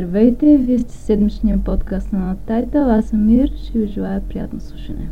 Здравейте, вие сте седмичния подкаст на Тайтъл, Аз съм Мир. Ще ви желая приятно слушане.